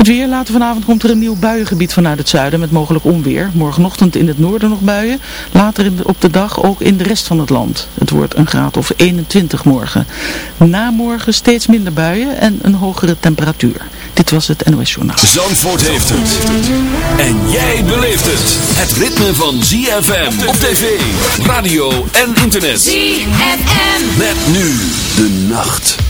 Het weer, later vanavond komt er een nieuw buiengebied vanuit het zuiden met mogelijk onweer. Morgenochtend in het noorden nog buien, later in de, op de dag ook in de rest van het land. Het wordt een graad of 21 morgen. Na morgen steeds minder buien en een hogere temperatuur. Dit was het NOS Journaal. Zandvoort heeft het. En jij beleeft het. Het ritme van ZFM op tv, radio en internet. ZFM. Met nu de nacht.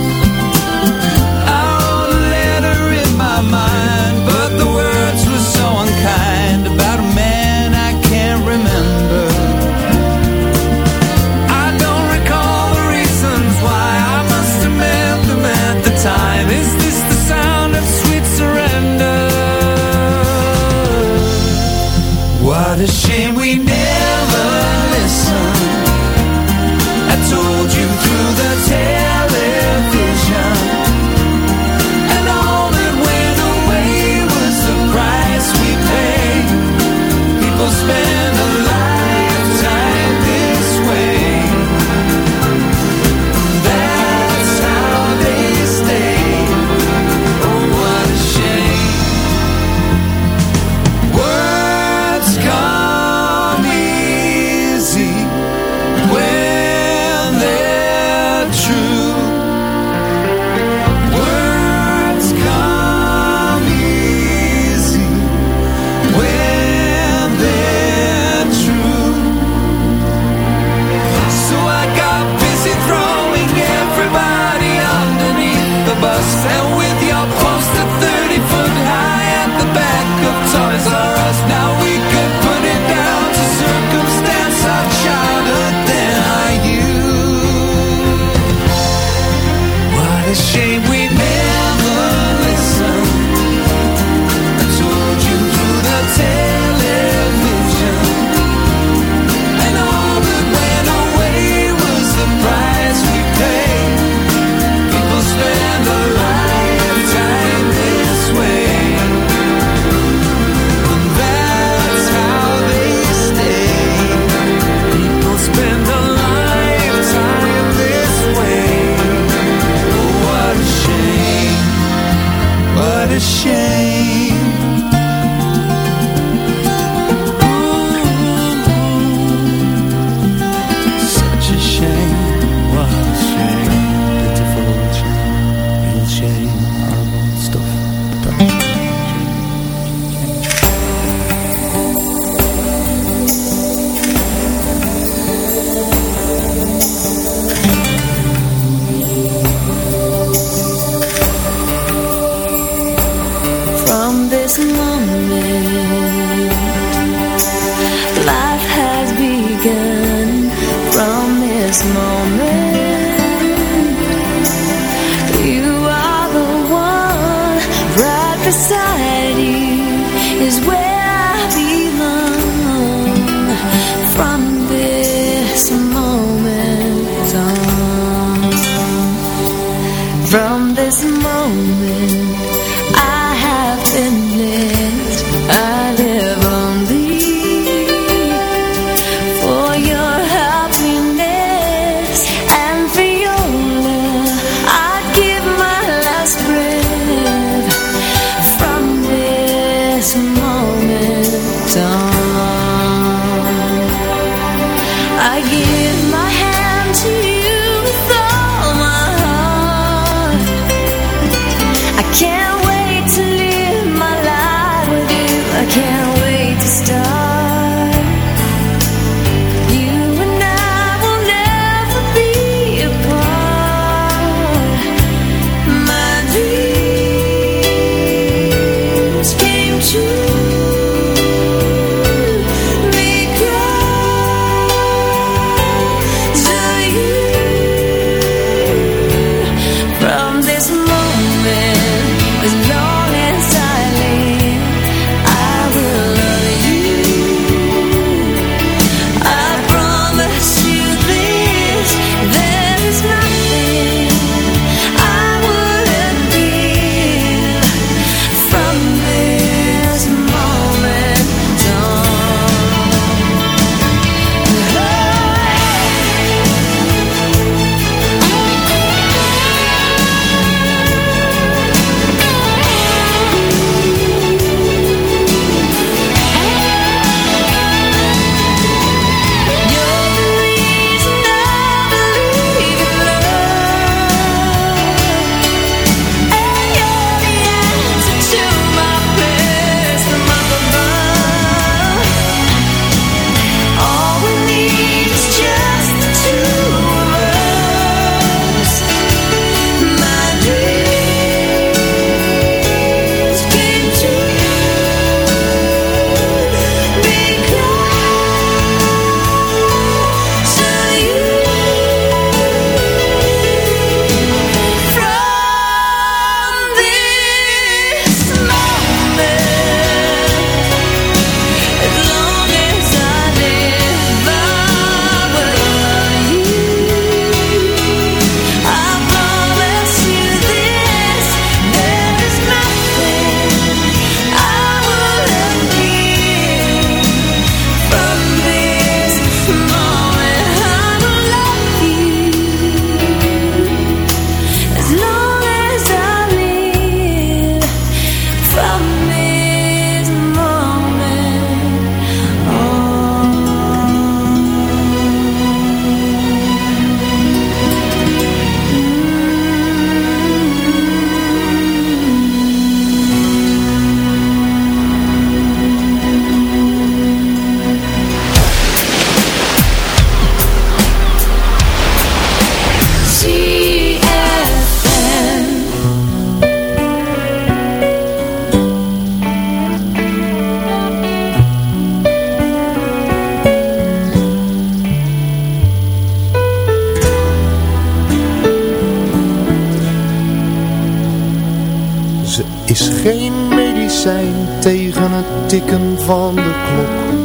Tikken van de klok.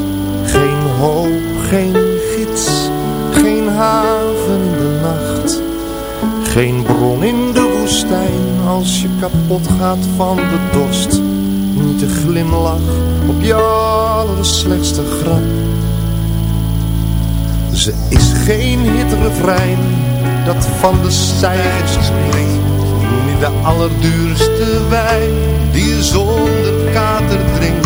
Geen hoog, geen gids, geen haven de nacht. Geen bron in de woestijn als je kapot gaat van de dorst. Niet de glimlach op je allerslechtste grap. Ze is geen hitrefrein dat van de stijgers springt. Niet de allerduurste wijn die je zonder kater drinkt.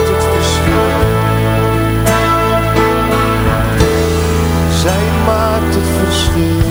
maakt